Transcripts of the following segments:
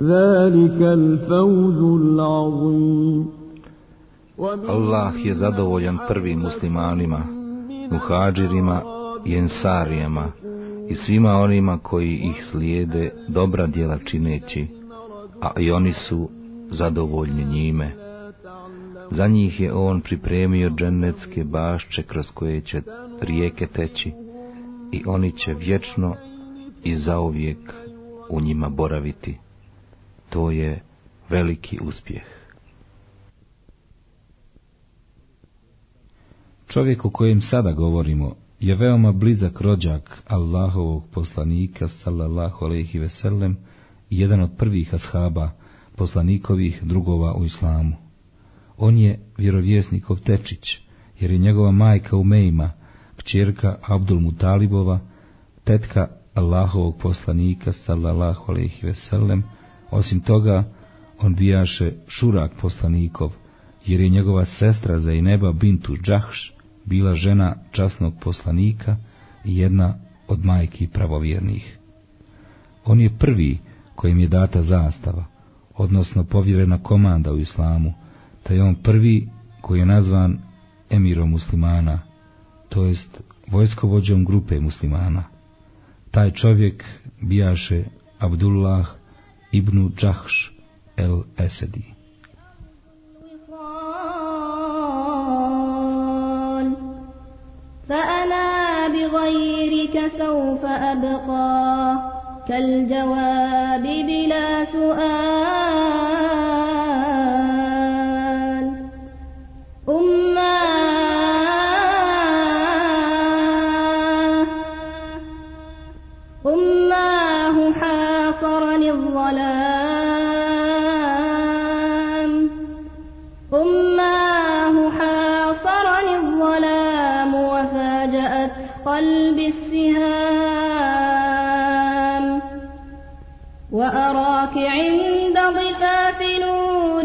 ذلك الفوز العظيم Allah je zadovoljan prvim muslimanima, muhađirima i ensarijama i svima onima koji ih slijede dobra djela čineći, a i oni su zadovoljni njime. Za njih je on pripremio dženecke bašče kroz koje će rijeke teći i oni će vječno i zauvijek u njima boraviti. To je veliki uspjeh. Čovjek o kojem sada govorimo je veoma blizak rođak Allahovog poslanika sallallahu alejhi ve sellem i jedan od prvih ashaba poslanikovih drugova u islamu. On je vjerovjesnikov tečić, jer je njegova majka Umejma, kćerka Abdul Mutalibova, tetka Allahovog poslanika sallallahu alejhi ve sellem. Osim toga, on bijaše šurak poslanikov, jer je njegova sestra Zaineba bintu Džahš bila žena časnog poslanika i jedna od majki pravovjernih. On je prvi kojim je data zastava, odnosno povjerena komanda u islamu, te je on prvi koji je nazvan emirom muslimana, to jest vojskovođom grupe muslimana. Taj čovjek bijaše Abdullah ibn Džahš el Esedi. فأنا بغيرك سوف أبقى كالجواب بلا سؤال قلبي السهام وأراك عند ضفاف نور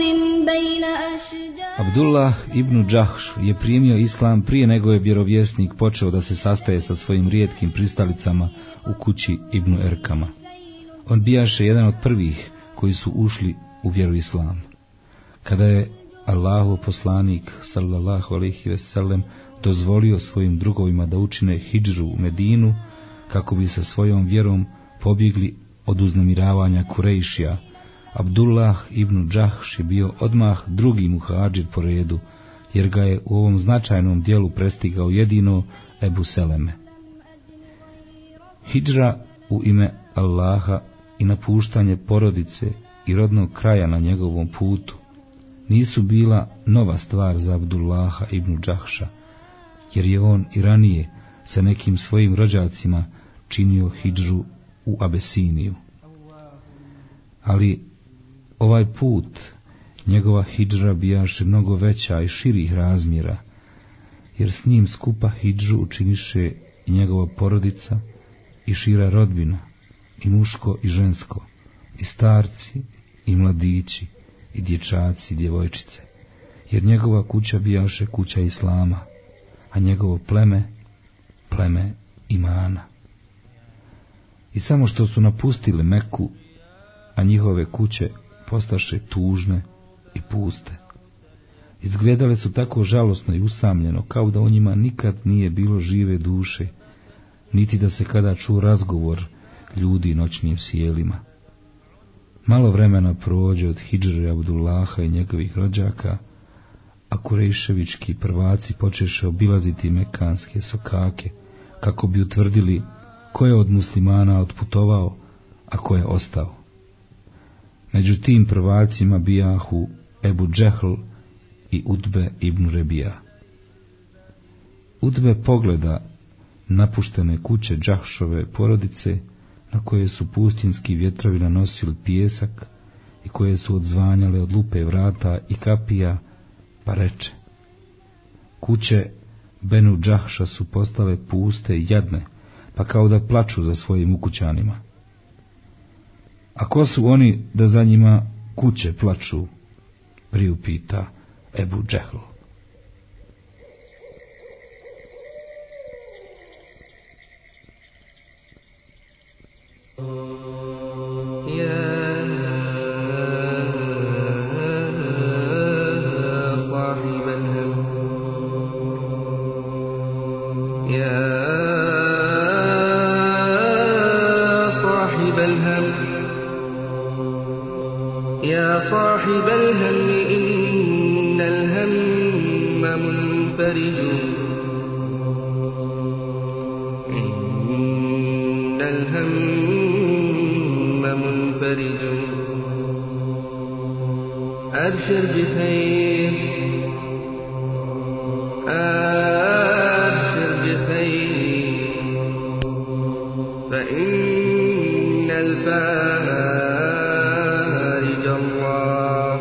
بين أشجار Abdullah ibn Džahš je primio islam prije nego je vjerovjesnik počeo da se sastaje sa svojim rijetkim pristalicama u kući ibn Erkama. On bijaše jedan od prvih koji su ušli u vjeru islam. Kada je Allahu poslanik sallallahu alejhi ve sellem dozvolio svojim drugovima da učine hidžru u Medinu kako bi sa svojom vjerom pobjegli od uznemiravanja Kurejšija, Abdullah ibn Džahš je bio odmah drugi muhađir po redu, jer ga je u ovom značajnom dijelu prestigao jedino Ebu Seleme. Hidžra u ime Allaha i napuštanje porodice i rodnog kraja na njegovom putu nisu bila nova stvar za Abdullaha ibn Džahša, jer je on i ranije sa nekim svojim rođacima činio hidžru u Abesiniju. Ali ovaj put njegova hidžra bijaše mnogo veća i širih razmjera, jer s njim skupa hidžu učiniše i njegova porodica i šira rodbina, i muško i žensko, i starci i mladići, i dječaci i djevojčice, jer njegova kuća bijaše kuća Islama, a njegovo pleme, pleme imana. I samo što su napustili Meku, a njihove kuće postaše tužne i puste. Izgledale su tako žalosno i usamljeno, kao da u njima nikad nije bilo žive duše, niti da se kada ču razgovor ljudi noćnim sjelima. Malo vremena prođe od Hidžre Abdullaha i njegovih rođaka, a Kurejševički prvaci počeše obilaziti mekanske sokake, kako bi utvrdili ko je od muslimana otputovao, a ko je ostao. Među tim prvacima bijahu Ebu Džehl i Utbe ibn Rebija. Utbe pogleda napuštene kuće Džahšove porodice, na koje su pustinski vjetrovi nanosili pijesak i koje su odzvanjale od lupe vrata i kapija, pa reče. Kuće Benu Džahša su postale puste i jadne, pa kao da plaču za svojim ukućanima. A ko su oni da za njima kuće plaču? Priupita Ebu Džehl. الفارج الله.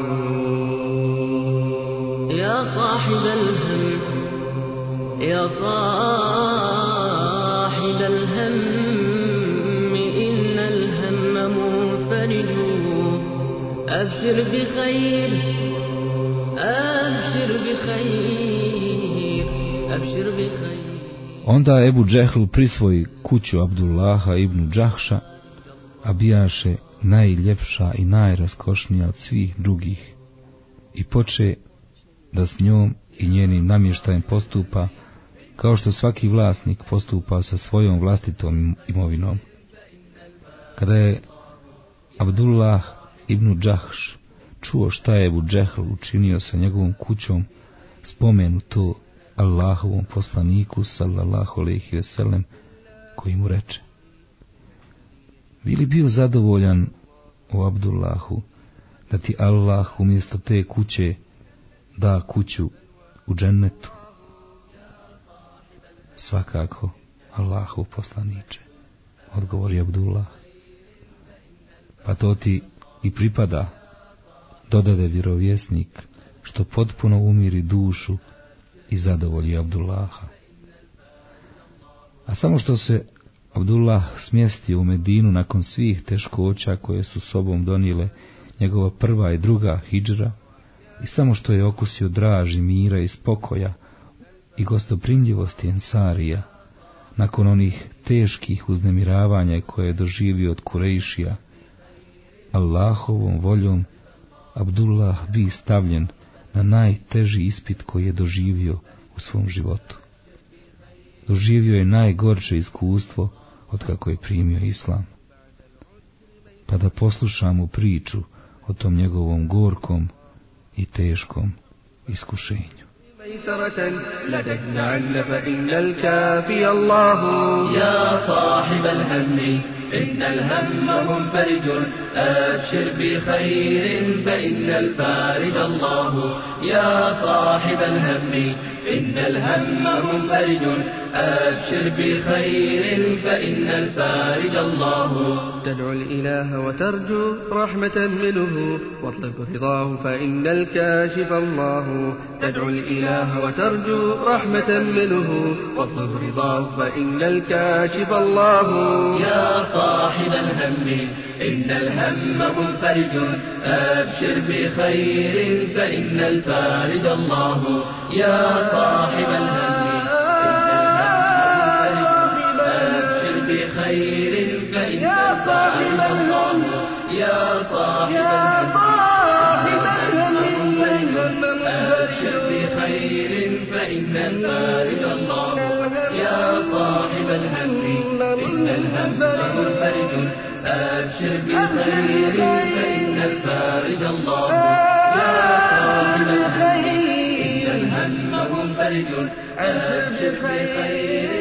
يا صاحب الهم يا صاحب الهم إن الهم منفرج أبشر بخير أبشر بخير أبشر بخير. Onda Ebu Džehl prisvoji kuću Abdullaha ibn Džahša, a bijaše najljepša i najraskošnija od svih drugih, i poče da s njom i njenim namještajem postupa kao što svaki vlasnik postupa sa svojom vlastitom imovinom. Kada je Abdullah ibn Džahš čuo šta je Ebu Džehl učinio sa njegovom kućom, spomenu to Allahovom poslaniku sallallahu alejhi ve sellem koji mu reče: Bili bio zadovoljan o Abdullahu da ti Allah umjesto te kuće da kuću u džennetu? Svakako, Allahu poslaniče, odgovori Abdullah. Pa to ti i pripada, dodade vjerovjesnik, što potpuno umiri dušu i zadovolji Abdullaha. A samo što se Abdullah smjestio u Medinu nakon svih teškoća koje su sobom donijele njegova prva i druga hidžra i samo što je okusio draži mira i spokoja i gostoprimljivosti Ensarija, nakon onih teških uznemiravanja koje je doživio od Kurejšija, Allahovom voljom Abdullah bi stavljen na najteži ispit koji je doživio u svom životu. Doživio je najgorče iskustvo od kako je primio islam. Pa da poslušamo priču o tom njegovom gorkom i teškom iskušenju. ميسرة لدى النعل فإن الكافي الله يا صاحب الهم إن الهم منفرج أبشر بخير فإن الفارج الله يا صاحب الهم إن الهم منفرج أبشر بخير فإن الفارج الله. تدعو الإله وترجو رحمة منه واطلب رضاه فإن الكاشف الله. تدعو الإله وترجو رحمة منه واطلب رضاه فإن الكاشف الله. يا صاحب الهم إن الهم منفرج. أبشر بخير فإن الفارج الله. يا صاحب الهم بخير فإن الفارج الله يا صاحب الهم أبشر بخير فإن الفارج الله. يا صاحب الهم إن الهم منفرج أبشر بخير فإن الفارج الله. يا صاحب الهم إن الهم منفرج أبشر بخير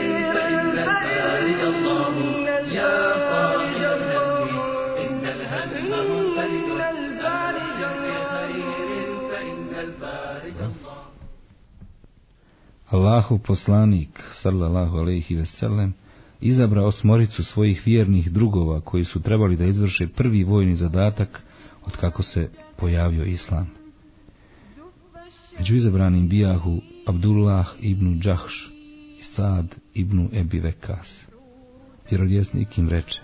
Allahu poslanik, sallallahu alejhi ve sellem, izabrao osmoricu svojih vjernih drugova koji su trebali da izvrše prvi vojni zadatak od kako se pojavio islam. Među izabranim bijahu Abdullah ibn Džahš i Sad ibn Ebi Vekas. Vjerovjesnik im reče,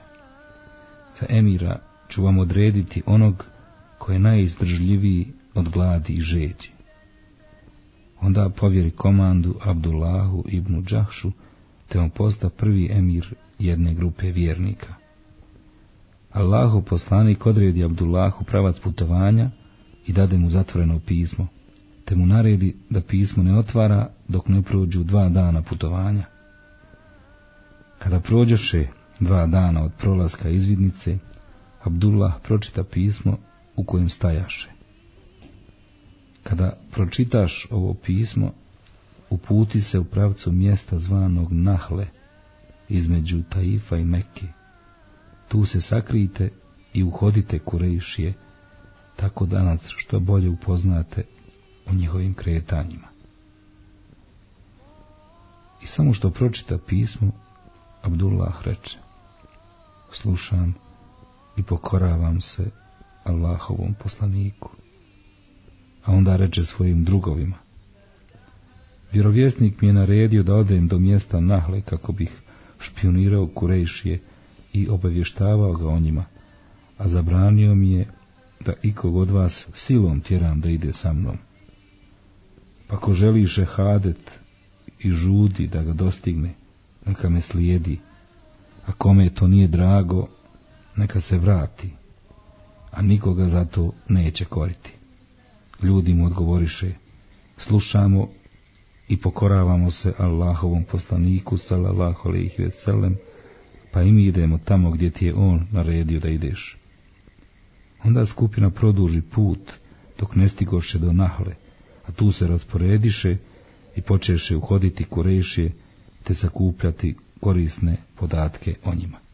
za emira ću vam odrediti onog koji je najizdržljiviji od gladi i žeđi. Onda povjeri komandu Abdullahu ibn Džahšu, te on posta prvi emir jedne grupe vjernika. Allahu poslanik odredi Abdullahu pravac putovanja i dade mu zatvoreno pismo, te mu naredi da pismo ne otvara dok ne prođu dva dana putovanja. Kada prođoše dva dana od prolaska izvidnice, Abdullah pročita pismo u kojem stajaše. Kada pročitaš ovo pismo, uputi se u pravcu mjesta zvanog Nahle, između Taifa i Mekke. Tu se sakrijte i uhodite Kurejšije, tako da nas što bolje upoznate o njihovim kretanjima. I samo što pročita pismo, Abdullah reče, slušam i pokoravam se Allahovom poslaniku. A onda reče svojim drugovima, vjerovjesnik mi je naredio da odem do mjesta Nahle kako bih špionirao Kurejšije i obavještavao ga o njima, a zabranio mi je da ikog od vas silom tjeram da ide sa mnom. Pa ko želi šehadet i žudi da ga dostigne, neka me slijedi, a kome to nije drago, neka se vrati, a nikoga zato neće koriti. Ljudi mu odgovoriše, slušamo i pokoravamo se Allahovom poslaniku, sallallahu alaihi veselem, pa i mi idemo tamo gdje ti je on naredio da ideš. Onda skupina produži put, dok ne stigoše do Nahle, a tu se rasporediše i počeše uhoditi kurešije, te sakupljati korisne podatke o njima.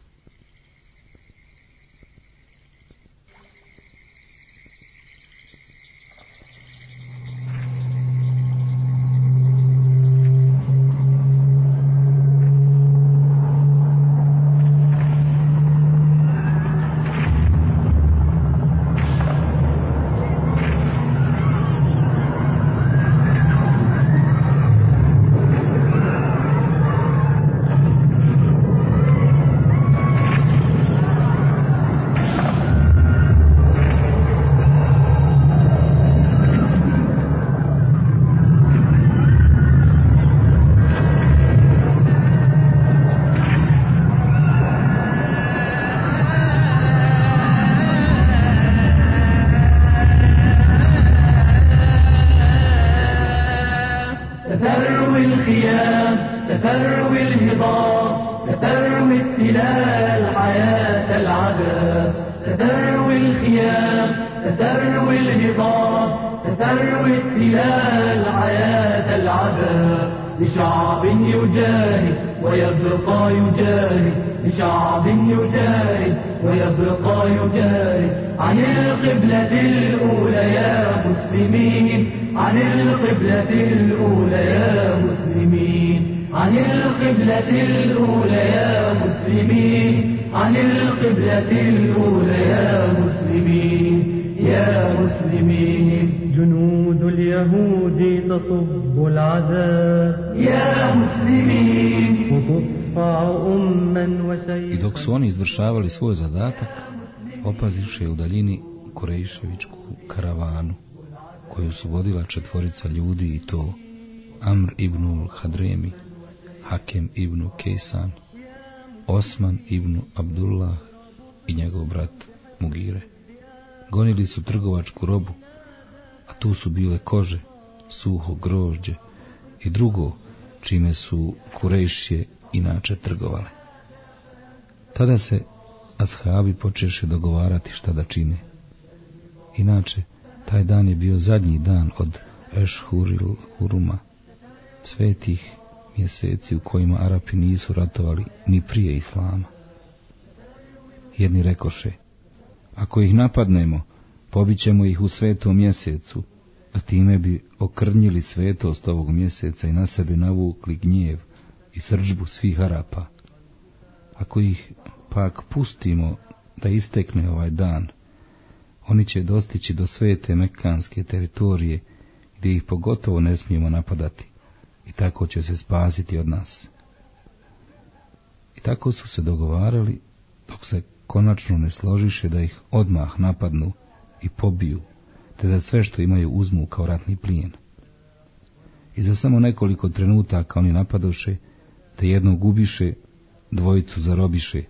عن القبلة الأولى يا مسلمين عن القبلة الأولى يا مسلمين عن القبلة الأولى يا مسلمين يا مسلمين جنود اليهود تصب العذاب يا مسلمين وتصفع أما I وسيفا dok su oni izvršavali svoj zadatak, opaziše u daljini Kurejševičku karavanu, koju su vodila četvorica ljudi i to Amr ibn Hadremi, Hakem ibn Kejsan, Osman ibn Abdullah i njegov brat Mugire. Gonili su trgovačku robu, a tu su bile kože, suho grožđe i drugo čime su Kurejšije inače trgovale. Tada se ashabi počeše dogovarati šta da čine. Inače, taj dan je bio zadnji dan od Ešhuril Huruma, svetih mjeseci u kojima Arapi nisu ratovali ni prije Islama. Jedni rekoše, ako ih napadnemo, pobićemo ih u svetom mjesecu, a time bi okrnjili svetost ovog mjeseca i na sebe navukli gnjev i srđbu svih Arapa. Ako ih pak pustimo da istekne ovaj dan, oni će dostići do svete mekanske teritorije, gdje ih pogotovo ne smijemo napadati, i tako će se spasiti od nas. I tako su se dogovarali, dok se konačno ne složiše da ih odmah napadnu i pobiju, te da sve što imaju uzmu kao ratni plijen. I za samo nekoliko trenutaka oni napadoše, te jednog ubiše, dvojicu zarobiše,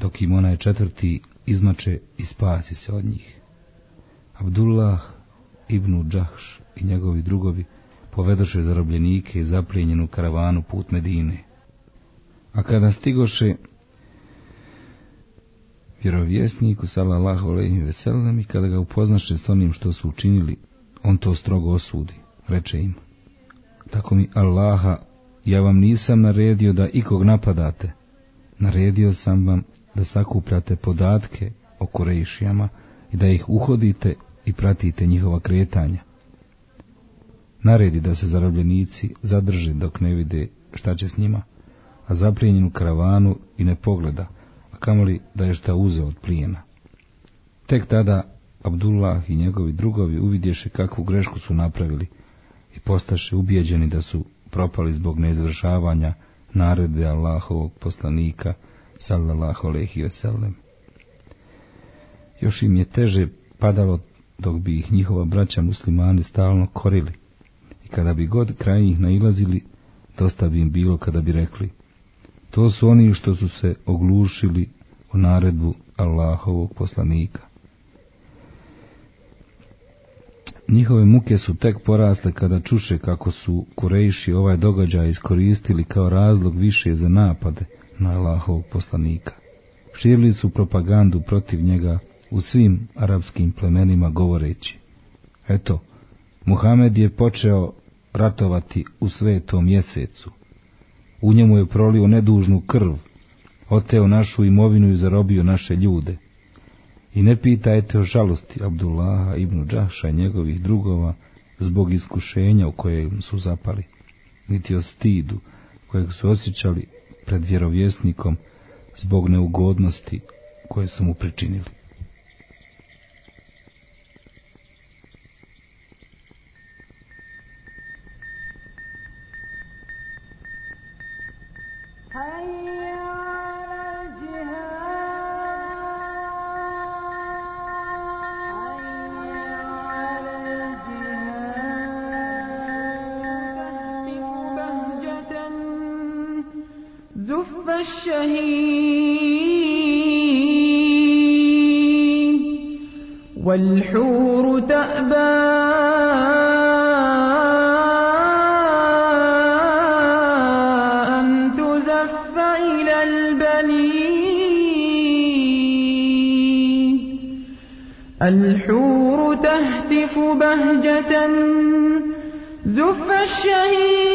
dok im onaj četvrti izmače i spasi se od njih. Abdullah ibn Džahš i njegovi drugovi povedoše zarobljenike i zaplijenjenu karavanu put Medine. A kada stigoše vjerovjesniku sallallahu alejhi ve sellem i kada ga upoznaše s onim što su učinili, on to strogo osudi, reče im: Tako mi Allaha, ja vam nisam naredio da ikog napadate. Naredio sam vam da sakupljate podatke o Kurejšijama i da ih uhodite i pratite njihova kretanja. Naredi da se zarobljenici zadrže dok ne vide šta će s njima, a zaprijenjenu karavanu i ne pogleda, a kamoli da je šta uzeo od plijena. Tek tada Abdullah i njegovi drugovi uvidješe kakvu grešku su napravili i postaše ubijeđeni da su propali zbog neizvršavanja naredbe Allahovog poslanika sallallahu alejhi ve sellem. Još im je teže padalo dok bi ih njihova braća muslimani stalno korili i kada bi god kraj ih nailazili, dosta bi im bilo kada bi rekli to su oni što su se oglušili o naredbu Allahovog poslanika. Njihove muke su tek porasle kada čuše kako su Kurejši ovaj događaj iskoristili kao razlog više za napade na Allahovog poslanika. Širili su propagandu protiv njega u svim arapskim plemenima govoreći Eto, Muhamed je počeo ratovati u svetom mjesecu. U njemu je prolio nedužnu krv, oteo našu imovinu i zarobio naše ljude. I ne pitajte o žalosti Abdullaha ibn Džaša i njegovih drugova zbog iskušenja u kojem su zapali, niti o stidu kojeg su osjećali pred vjerovjesnikom zbog neugodnosti koje su mu pričinili. إلى البنين. الحور تهتف بهجة زف الشهيد.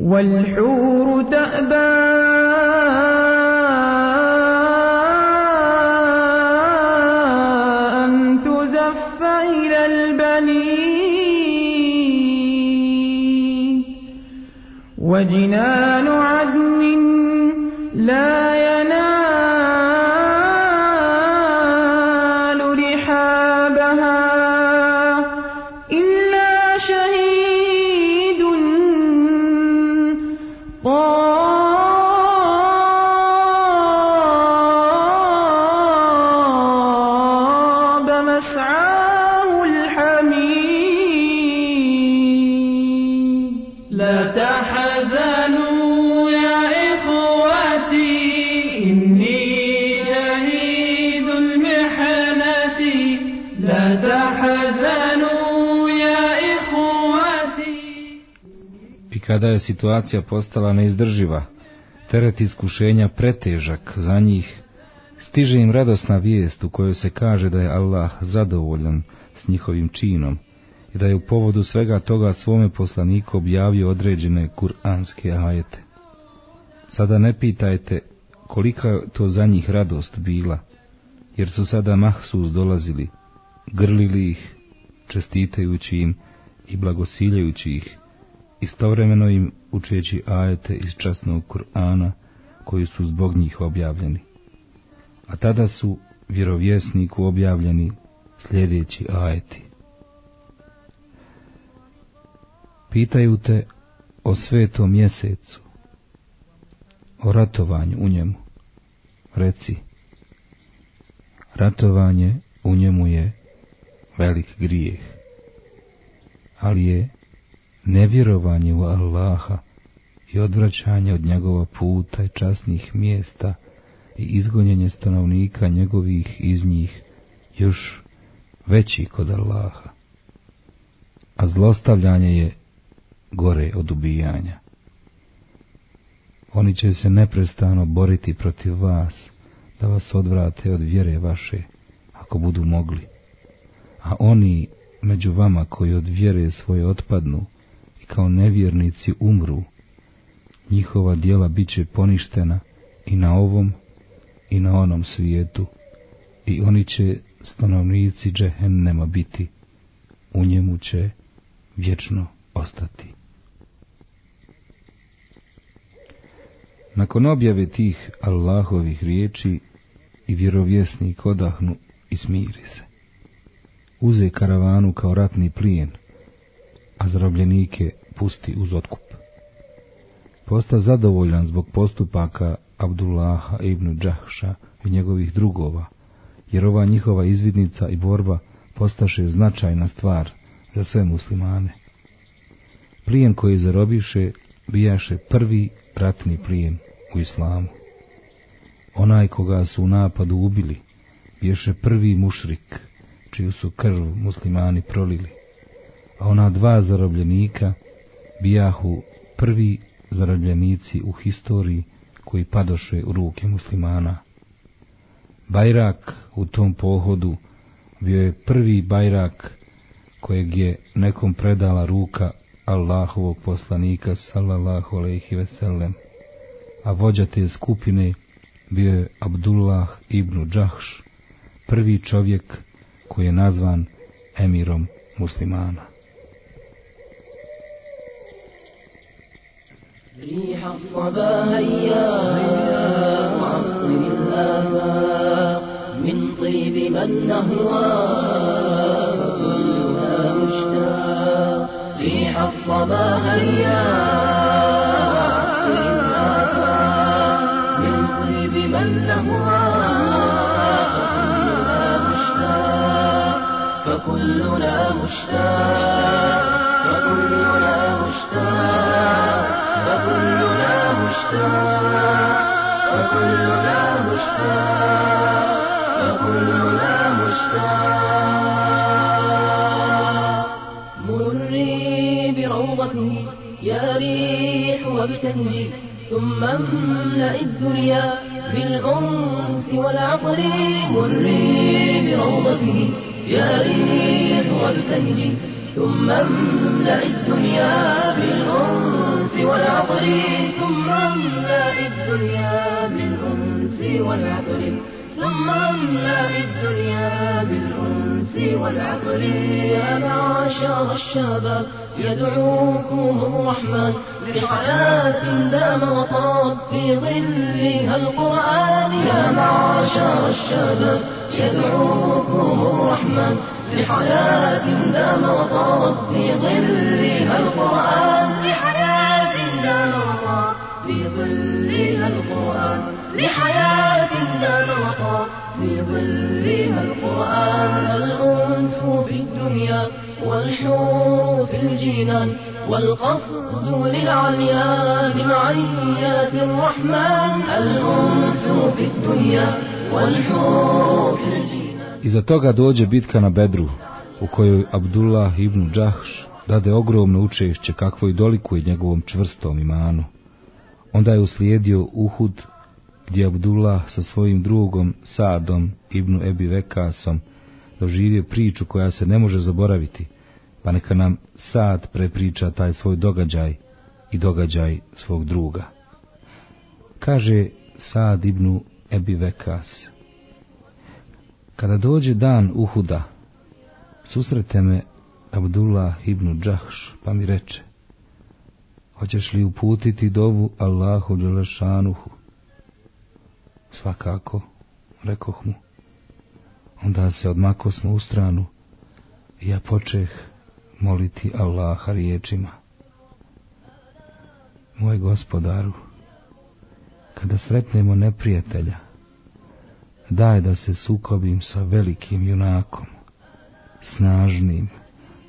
والحور تأبى kada je situacija postala neizdrživa, teret iskušenja pretežak za njih, stiže im radosna vijest u kojoj se kaže da je Allah zadovoljan s njihovim činom i da je u povodu svega toga svome poslaniku objavio određene kuranske ajete. Sada ne pitajte kolika je to za njih radost bila, jer su sada mahsus dolazili, grlili ih, čestitajući im i blagosiljajući ih, istovremeno im učeći ajete iz časnog Kur'ana, koji su zbog njih objavljeni. A tada su vjerovjesniku objavljeni sljedeći ajeti. Pitaju te o svetom mjesecu, o ratovanju u njemu. Reci, ratovanje u njemu je velik grijeh, ali je nevjerovanje u Allaha i odvraćanje od njegova puta i časnih mjesta i izgonjenje stanovnika njegovih iz njih još veći kod Allaha. A zlostavljanje je gore od ubijanja. Oni će se neprestano boriti protiv vas, da vas odvrate od vjere vaše, ako budu mogli. A oni među vama koji od vjere svoje otpadnu kao nevjernici umru, njihova dijela bit će poništena i na ovom i na onom svijetu i oni će stanovnici džehennema biti, u njemu će vječno ostati. Nakon objave tih Allahovih riječi i vjerovjesnik odahnu i smiri se. Uze karavanu kao ratni plijen, a zarobljenike pusti uz otkup. Posta zadovoljan zbog postupaka Abdullaha ibn Džahša i njegovih drugova, jer ova njihova izvidnica i borba postaše značajna stvar za sve muslimane. Plijen koji zarobiše bijaše prvi ratni plijen u islamu. Onaj koga su u napadu ubili, biješe prvi mušrik, čiju su krv muslimani prolili, a ona dva zarobljenika bijahu prvi zarobljenici u historiji koji padoše u ruke muslimana. Bajrak u tom pohodu bio je prvi bajrak kojeg je nekom predala ruka Allahovog poslanika sallallahu alejhi ve sellem. A vođa te skupine bio je Abdullah ibn Džahš, prvi čovjek koji je nazvan emirom muslimana. ريح الصبا هيا معطر الآفاق من طيب من نهوى. كلها مشتاق ريح الصبا هيا معطر الآفاق من طيب من نهوى. كلها مشتاق فكلنا مشتاق. فكلنا مشتاق فكلنا مشتاق مري بروضته يا ريح وابتهجي ثم املأ الدنيا بالأنس والعطر. مري بروضته يا ريح وابتهجي ثم املأ الدنيا بالأنس والعطر. ثم املأ الدنيا بالأنس والعطر. ثم املأ الدنيا بالأنس والعطر. يا معشر الشباب. يدعوكم الرحمن لحياة دام وطاب في ظلها القرآن يا معشر الشباب. يدعوكم الرحمن لحياة دام وطاب في ظلها القرآن. لحياة دام وطاب في ظلها القرآن. لحياة دام وطاب في ظلها القرآن الأنس في الدنيا والحور في الجنان والقصد للعليان معيات الرحمن الأنس في الدنيا والحور في الجنان Iza toga dođe bitka na Bedru, u kojoj Abdullah ibn Džahš dade ogromno učešće kakvo i dolikuje njegovom čvrstom imanu. Onda je uslijedio Uhud, gdje Abdullah sa svojim drugom Sadom ibn Ebi Vekasom doživio priču koja se ne može zaboraviti, pa neka nam Sad prepriča taj svoj događaj i događaj svog druga. Kaže Sad ibn Ebi Vekas, kada dođe dan Uhuda, susrete me Abdullah ibn Džahš, pa mi reče, hoćeš li uputiti dovu Allahu Đelešanuhu, Svakako, rekoh mu. Onda se odmako smo u stranu i ja počeh moliti Allaha riječima. Moj gospodaru, kada sretnemo neprijatelja, daj da se sukobim sa velikim junakom, snažnim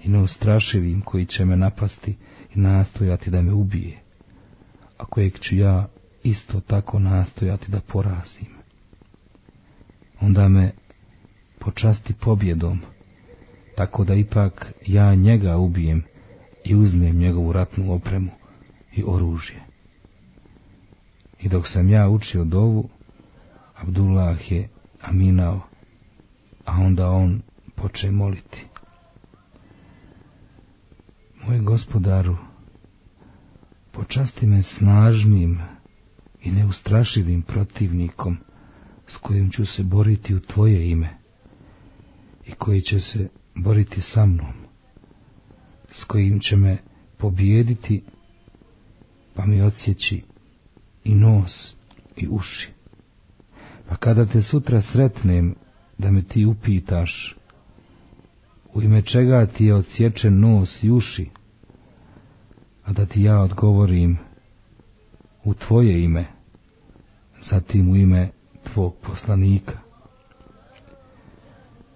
i neustrašivim koji će me napasti i nastojati da me ubije, a kojeg ću ja isto tako nastojati da porazim. Onda me počasti pobjedom, tako da ipak ja njega ubijem i uzmem njegovu ratnu opremu i oružje. I dok sam ja učio dovu, Abdullah je aminao, a onda on poče moliti. Moj gospodaru, počasti me snažnim i neustrašivim protivnikom s kojim ću se boriti u tvoje ime i koji će se boriti sa mnom, s kojim će me pobijediti pa mi odsjeći i nos i uši. Pa kada te sutra sretnem da me ti upitaš u ime čega ti je odsječen nos i uši, a da ti ja odgovorim u tvoje ime, zatim u ime tvog poslanika.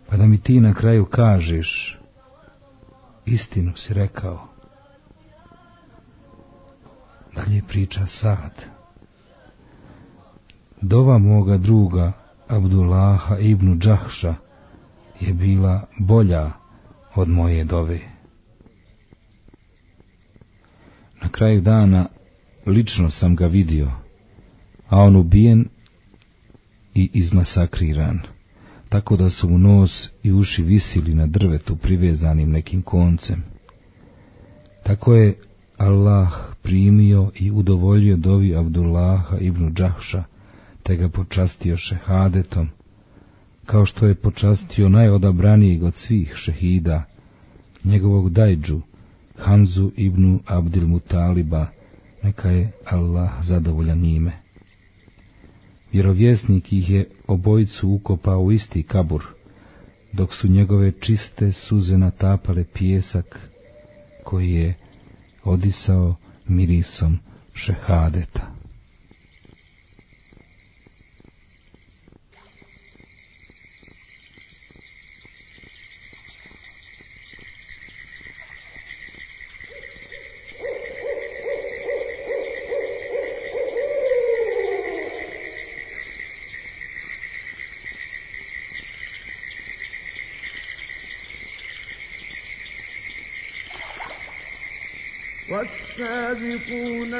Pa da mi ti na kraju kažeš, istinu si rekao. Dalje priča sad. Dova moga druga, Abdullaha ibn Džahša, je bila bolja od moje dove. Na kraju dana lično sam ga vidio, a on ubijen i izmasakriran, tako da su mu nos i uši visili na drvetu privezanim nekim koncem. Tako je Allah primio i udovoljio dovi Abdullaha ibn Džahša, te ga počastio šehadetom, kao što je počastio najodabranijeg od svih šehida, njegovog dajđu, Hamzu ibn Abdil Mutaliba, neka je Allah zadovoljan njime. Vjerovjesnik ih je obojicu ukopao u isti kabur, dok su njegove čiste suze natapale pijesak, koji je odisao mirisom šehadeta.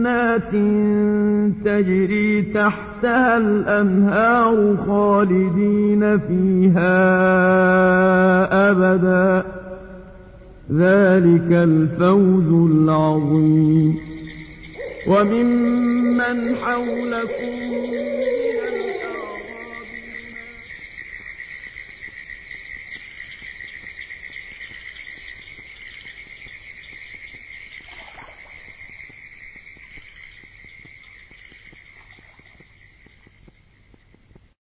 جنات تجري تحتها الأنهار خالدين فيها أبدا. ذلك الفوز العظيم. وممن حولكم